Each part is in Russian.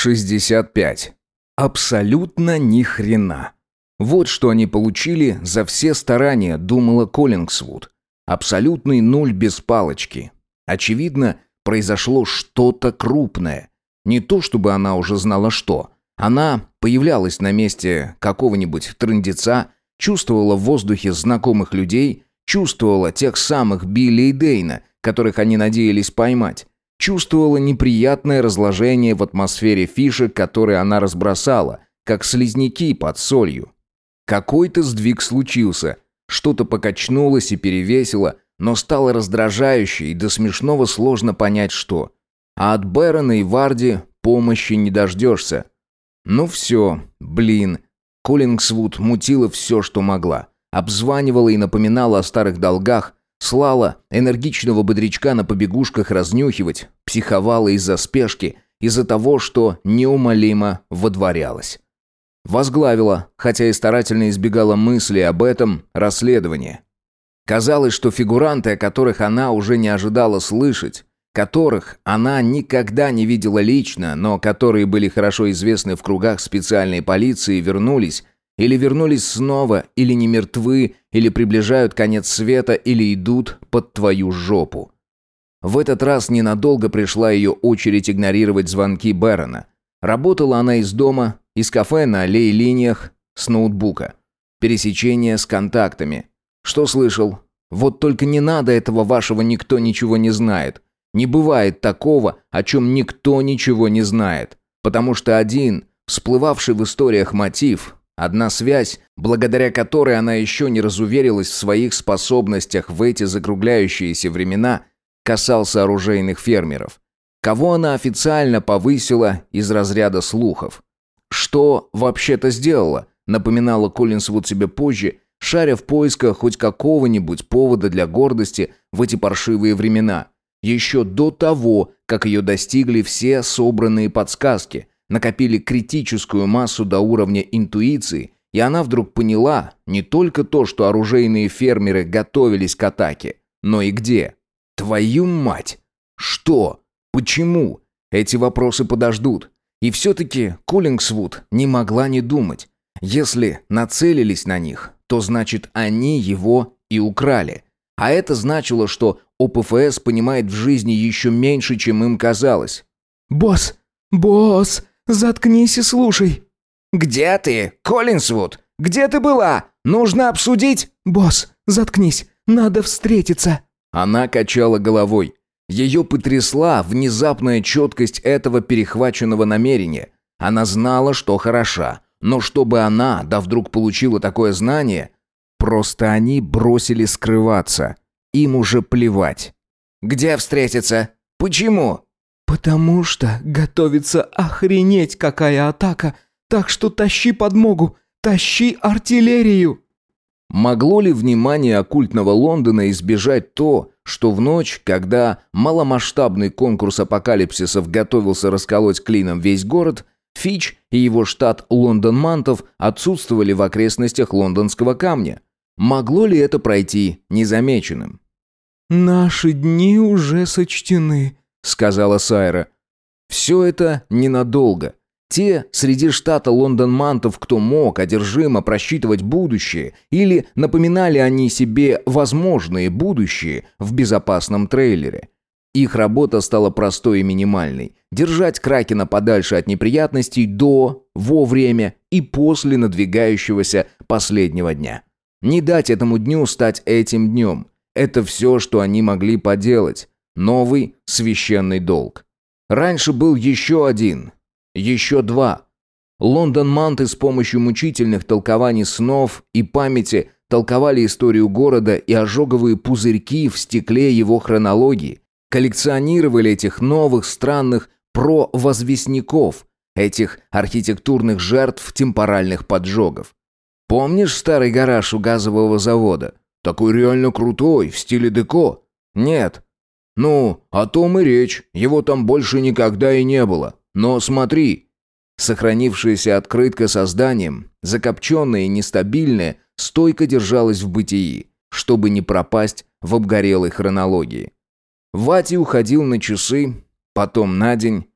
65. Абсолютно ни хрена. Вот что они получили за все старания, думала Коллингсвуд. Абсолютный нуль без палочки. Очевидно, произошло что-то крупное. Не то, чтобы она уже знала что. Она появлялась на месте какого-нибудь трындеца, чувствовала в воздухе знакомых людей, чувствовала тех самых Билли и Дейна, которых они надеялись поймать. Чувствовала неприятное разложение в атмосфере фишек, которые она разбросала, как слизняки под солью. Какой-то сдвиг случился, что-то покачнулось и перевесило, но стало раздражающе и до смешного сложно понять что. А от Бэрона и Варди помощи не дождешься. Ну все, блин. Коллингсвуд мутила все, что могла. Обзванивала и напоминала о старых долгах, слала энергичного бодрячка на побегушках разнюхивать, психовала из-за спешки, из-за того, что неумолимо водворялось. Возглавила, хотя и старательно избегала мысли об этом, расследование. Казалось, что фигуранты, о которых она уже не ожидала слышать, которых она никогда не видела лично, но которые были хорошо известны в кругах специальной полиции, вернулись, или вернулись снова, или не мертвы, или приближают конец света, или идут под твою жопу. В этот раз ненадолго пришла ее очередь игнорировать звонки Бэрона. Работала она из дома, из кафе на аллее-линиях, с ноутбука. Пересечение с контактами. Что слышал? Вот только не надо этого вашего «никто ничего не знает». Не бывает такого, о чем никто ничего не знает. Потому что один, всплывавший в историях мотив, одна связь, благодаря которой она еще не разуверилась в своих способностях в эти закругляющиеся времена, касался оружейных фермеров. Кого она официально повысила из разряда слухов. Что вообще-то сделала, напоминала Коллинсвуд себе позже, шаря в поисках хоть какого-нибудь повода для гордости в эти паршивые времена – еще до того, как ее достигли все собранные подсказки, накопили критическую массу до уровня интуиции, и она вдруг поняла не только то, что оружейные фермеры готовились к атаке, но и где. Твою мать! Что? Почему? Эти вопросы подождут. И все-таки Коллингсвуд не могла не думать. Если нацелились на них, то значит они его и украли. А это значило, что ОПФС понимает в жизни еще меньше, чем им казалось. «Босс! Босс! Заткнись и слушай!» «Где ты, Коллинсвуд? Где ты была? Нужно обсудить...» «Босс, заткнись! Надо встретиться!» Она качала головой. Ее потрясла внезапная четкость этого перехваченного намерения. Она знала, что хороша. Но чтобы она, да вдруг получила такое знание... Просто они бросили скрываться. Им уже плевать. «Где встретиться? Почему?» «Потому что готовится охренеть какая атака, так что тащи подмогу, тащи артиллерию!» Могло ли внимание оккультного Лондона избежать то, что в ночь, когда маломасштабный конкурс апокалипсисов готовился расколоть клином весь город, Фич и его штат Лондон-Мантов отсутствовали в окрестностях лондонского камня? Могло ли это пройти незамеченным? «Наши дни уже сочтены», — сказала Сайра. «Все это ненадолго. Те среди штата Лондон-Мантов, кто мог одержимо просчитывать будущее, или напоминали они себе возможные будущие в безопасном трейлере. Их работа стала простой и минимальной. Держать Кракена подальше от неприятностей до, во время и после надвигающегося последнего дня. Не дать этому дню стать этим днем. Это все, что они могли поделать. Новый священный долг. Раньше был еще один. Еще два. Лондон Манты с помощью мучительных толкований снов и памяти толковали историю города и ожоговые пузырьки в стекле его хронологии. Коллекционировали этих новых странных провозвестников, этих архитектурных жертв темпоральных поджогов. Помнишь старый гараж у газового завода? Такой реально крутой, в стиле деко. Нет. Ну, о том и речь. Его там больше никогда и не было. Но смотри. Сохранившаяся открытка со зданием, закопченная и нестабильная, стойко держалась в бытии, чтобы не пропасть в обгорелой хронологии. Вати уходил на часы, потом на день.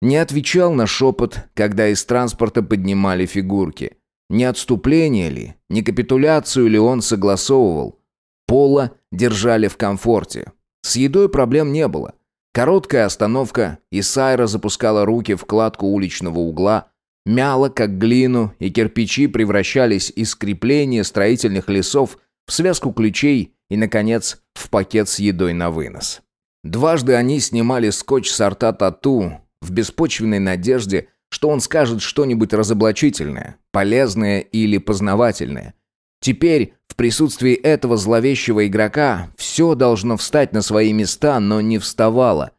Не отвечал на шепот, когда из транспорта поднимали фигурки. Не отступление ли, не капитуляцию ли он согласовывал. Пола держали в комфорте. С едой проблем не было. Короткая остановка, и Сайра запускала руки в кладку уличного угла, мяла как глину, и кирпичи превращались из крепления строительных лесов в связку ключей и, наконец, в пакет с едой на вынос. Дважды они снимали скотч сорта тату в беспочвенной надежде, что он скажет что-нибудь разоблачительное, полезное или познавательное. Теперь, в присутствии этого зловещего игрока, все должно встать на свои места, но не вставало.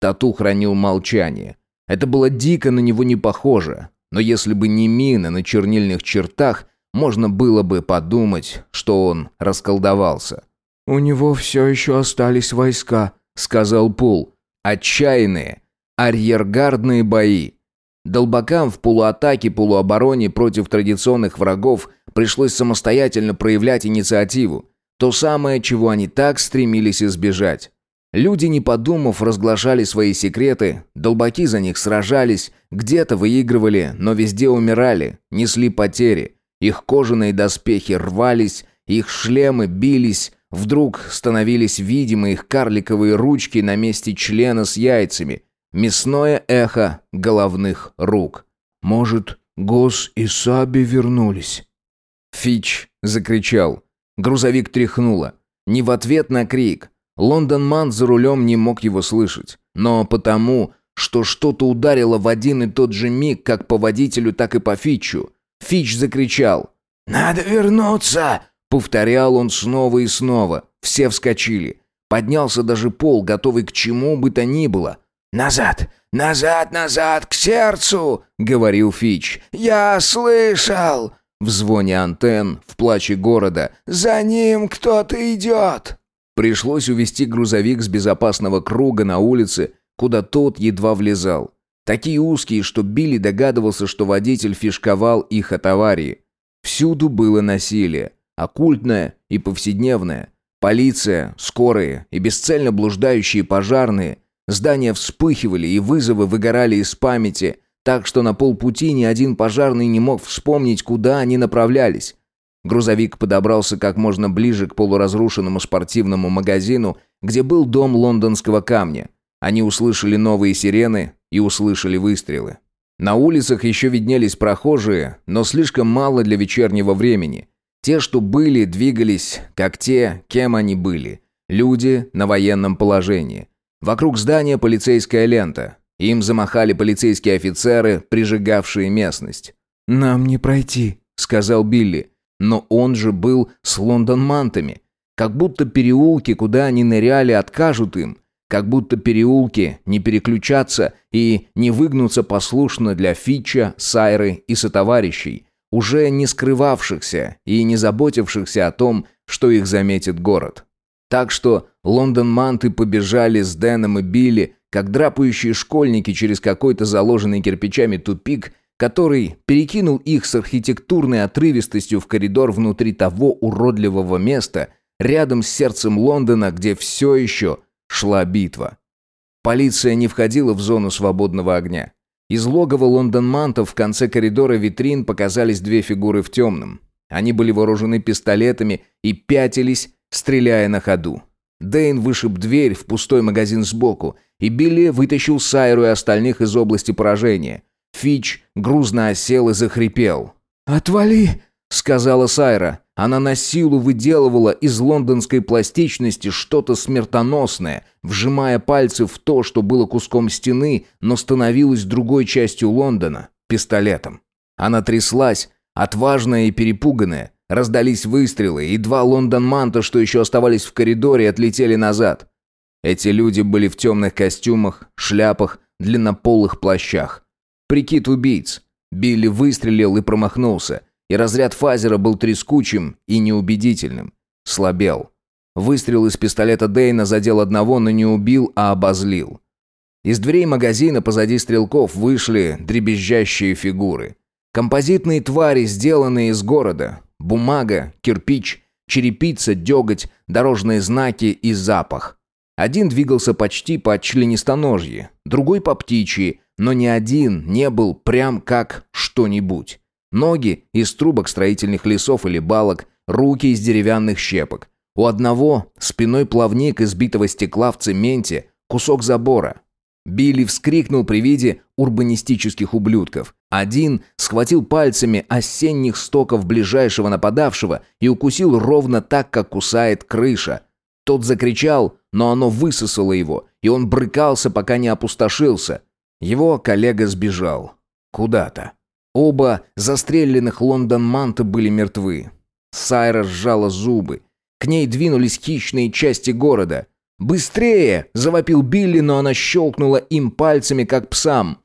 Тату хранил молчание. Это было дико на него не похоже, но если бы не мина на чернильных чертах, можно было бы подумать, что он расколдовался. «У него все еще остались войска», — сказал Пул. «Отчаянные, арьергардные бои». Долбакам в полуатаке-полуобороне против традиционных врагов пришлось самостоятельно проявлять инициативу. То самое, чего они так стремились избежать. Люди, не подумав, разглашали свои секреты, долбаки за них сражались, где-то выигрывали, но везде умирали, несли потери. Их кожаные доспехи рвались, их шлемы бились, вдруг становились видимы их карликовые ручки на месте члена с яйцами, мясное эхо головных рук. «Может, Гос и Саби вернулись?» Фич закричал. Грузовик тряхнуло. Не в ответ на крик. Лондон Ман за рулем не мог его слышать. Но потому, что что-то ударило в один и тот же миг как по водителю, так и по Фичу. Фич закричал. «Надо вернуться!» Повторял он снова и снова. Все вскочили. Поднялся даже пол, готовый к чему бы то ни было. «Назад! Назад, назад, к сердцу!» — говорил Фич. «Я слышал!» В звоне антенн, в плаче города. «За ним кто-то идет!» Пришлось увести грузовик с безопасного круга на улице, куда тот едва влезал. Такие узкие, что Билли догадывался, что водитель фишковал их от аварии. Всюду было насилие. Оккультное и повседневное. Полиция, скорые и бесцельно блуждающие пожарные. Здания вспыхивали и вызовы выгорали из памяти – так что на полпути ни один пожарный не мог вспомнить, куда они направлялись. Грузовик подобрался как можно ближе к полуразрушенному спортивному магазину, где был дом лондонского камня. Они услышали новые сирены и услышали выстрелы. На улицах еще виднелись прохожие, но слишком мало для вечернего времени. Те, что были, двигались, как те, кем они были. Люди на военном положении. Вокруг здания полицейская лента. Им замахали полицейские офицеры, прижигавшие местность. «Нам не пройти», — сказал Билли. Но он же был с лондон-мантами. Как будто переулки, куда они ныряли, откажут им. Как будто переулки не переключатся и не выгнутся послушно для Фича, Сайры и сотоварищей, уже не скрывавшихся и не заботившихся о том, что их заметит город. Так что лондон-манты побежали с Дэном и Билли как драпающие школьники через какой-то заложенный кирпичами тупик, который перекинул их с архитектурной отрывистостью в коридор внутри того уродливого места, рядом с сердцем Лондона, где все еще шла битва. Полиция не входила в зону свободного огня. Из логова Лондон-Мантов в конце коридора витрин показались две фигуры в темном. Они были вооружены пистолетами и пятились, стреляя на ходу. Дэйн вышиб дверь в пустой магазин сбоку, и Билли вытащил Сайру и остальных из области поражения. Фич грузно осел и захрипел. «Отвали!» — сказала Сайра. Она на силу выделывала из лондонской пластичности что-то смертоносное, вжимая пальцы в то, что было куском стены, но становилось другой частью Лондона — пистолетом. Она тряслась, отважная и перепуганная, Раздались выстрелы, и два лондон-манта, что еще оставались в коридоре, отлетели назад. Эти люди были в темных костюмах, шляпах, длиннополых плащах. Прикид убийц. Билли выстрелил и промахнулся, и разряд фазера был трескучим и неубедительным. Слабел. Выстрел из пистолета Дейна задел одного, но не убил, а обозлил. Из дверей магазина позади стрелков вышли дребезжащие фигуры. Композитные твари, сделанные из города, Бумага, кирпич, черепица, деготь, дорожные знаки и запах. Один двигался почти по членистоножье, другой по птичьи, но ни один не был прям как что-нибудь. Ноги из трубок строительных лесов или балок, руки из деревянных щепок. У одного спиной плавник из битого стекла в цементе, кусок забора. Билли вскрикнул при виде урбанистических ублюдков. Один схватил пальцами осенних стоков ближайшего нападавшего и укусил ровно так, как кусает крыша. Тот закричал, но оно высосало его, и он брыкался, пока не опустошился. Его коллега сбежал. Куда-то. Оба застреленных Лондон-манта были мертвы. Сайра сжала зубы. К ней двинулись хищные части города. «Быстрее!» – завопил Билли, но она щелкнула им пальцами, как псам.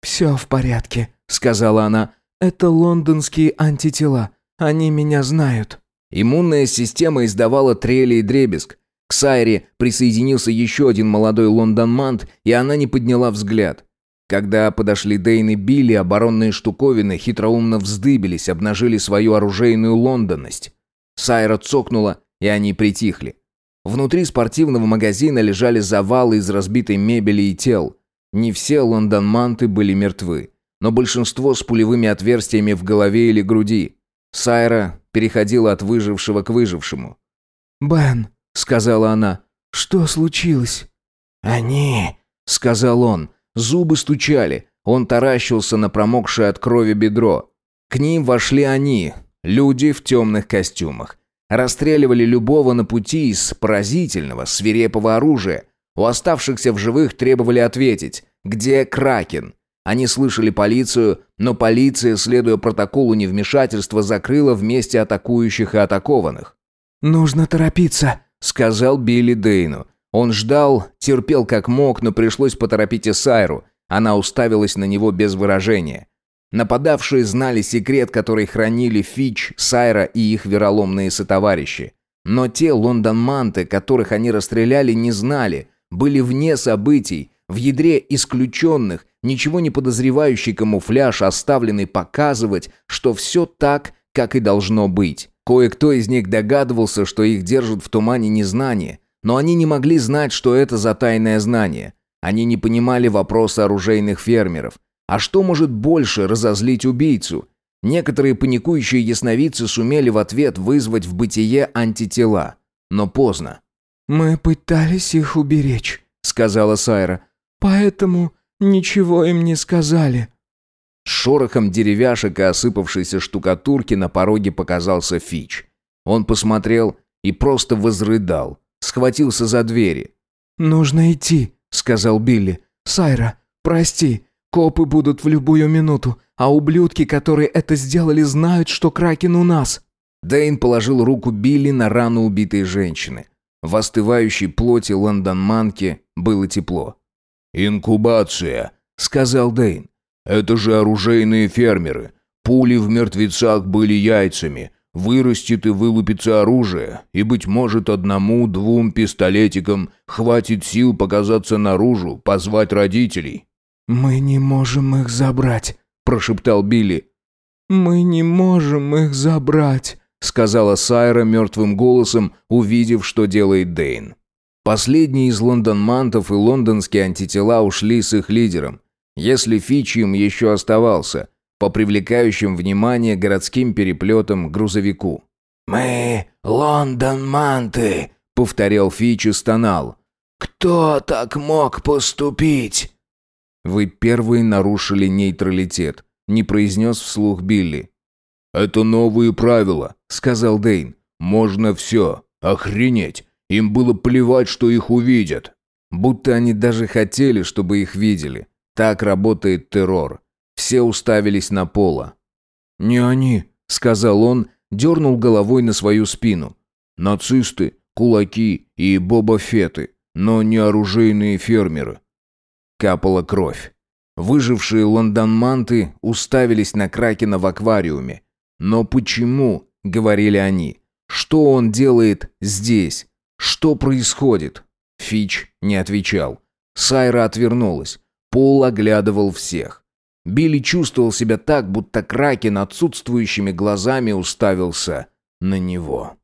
«Все в порядке», – сказала она. «Это лондонские антитела. Они меня знают». Иммунная система издавала трели и дребезг. К Сайре присоединился еще один молодой лондонмант, и она не подняла взгляд. Когда подошли Дейн и Билли, оборонные штуковины хитроумно вздыбились, обнажили свою оружейную лондонность. Сайра цокнула, и они притихли. Внутри спортивного магазина лежали завалы из разбитой мебели и тел. Не все лондонманты были мертвы, но большинство с пулевыми отверстиями в голове или груди. Сайра переходила от выжившего к выжившему. «Бен», — сказала она, — «что случилось?» «Они», — сказал он, Зубы стучали. Он таращился на промокшее от крови бедро. К ним вошли они, люди в темных костюмах. Расстреливали любого на пути из поразительного, свирепого оружия. У оставшихся в живых требовали ответить, где Кракен. Они слышали полицию, но полиция, следуя протоколу невмешательства, закрыла вместе атакующих и атакованных. «Нужно торопиться», — сказал Билли Дейну. Он ждал, терпел как мог, но пришлось поторопить Исайру. Она уставилась на него без выражения. Нападавшие знали секрет, который хранили Фич, Сайра и их вероломные сотоварищи. Но те лондонманты, которых они расстреляли, не знали, были вне событий, в ядре исключенных, ничего не подозревающий камуфляж, оставленный показывать, что все так, как и должно быть. Кое-кто из них догадывался, что их держат в тумане незнания, но они не могли знать, что это за тайное знание. Они не понимали вопроса оружейных фермеров. А что может больше разозлить убийцу? Некоторые паникующие ясновидцы сумели в ответ вызвать в бытие антитела. Но поздно. «Мы пытались их уберечь», — сказала Сайра. «Поэтому ничего им не сказали». С шорохом деревяшек и осыпавшейся штукатурки на пороге показался Фич. Он посмотрел и просто возрыдал схватился за двери. «Нужно идти», — сказал Билли. «Сайра, прости, копы будут в любую минуту, а ублюдки, которые это сделали, знают, что Кракен у нас». Дэйн положил руку Билли на рану убитой женщины. В остывающей плоти лондонманки было тепло. «Инкубация», — сказал Дэйн. «Это же оружейные фермеры. Пули в мертвецах были яйцами. Вырастет и вылупится оружие, и, быть может, одному-двум пистолетикам хватит сил показаться наружу, позвать родителей». «Мы не можем их забрать», – прошептал Билли. «Мы не можем их забрать», – сказала Сайра мертвым голосом, увидев, что делает Дейн. Последние из лондонмантов и лондонские антитела ушли с их лидером. Если Фичи им еще оставался – по привлекающим внимание городским переплетам грузовику. «Мы Лондон-манты», — повторял Фич стонал. «Кто так мог поступить?» «Вы первые нарушили нейтралитет», — не произнес вслух Билли. «Это новые правила», — сказал Дейн. «Можно все. Охренеть. Им было плевать, что их увидят». Будто они даже хотели, чтобы их видели. Так работает террор. Все уставились на Пола. «Не они», — сказал он, дернул головой на свою спину. «Нацисты, кулаки и бобофеты, но не оружейные фермеры». Капала кровь. Выжившие лондонманты уставились на Кракена в аквариуме. «Но почему?» — говорили они. «Что он делает здесь? Что происходит?» Фич не отвечал. Сайра отвернулась. Пол оглядывал всех. Билли чувствовал себя так, будто Кракен отсутствующими глазами уставился на него.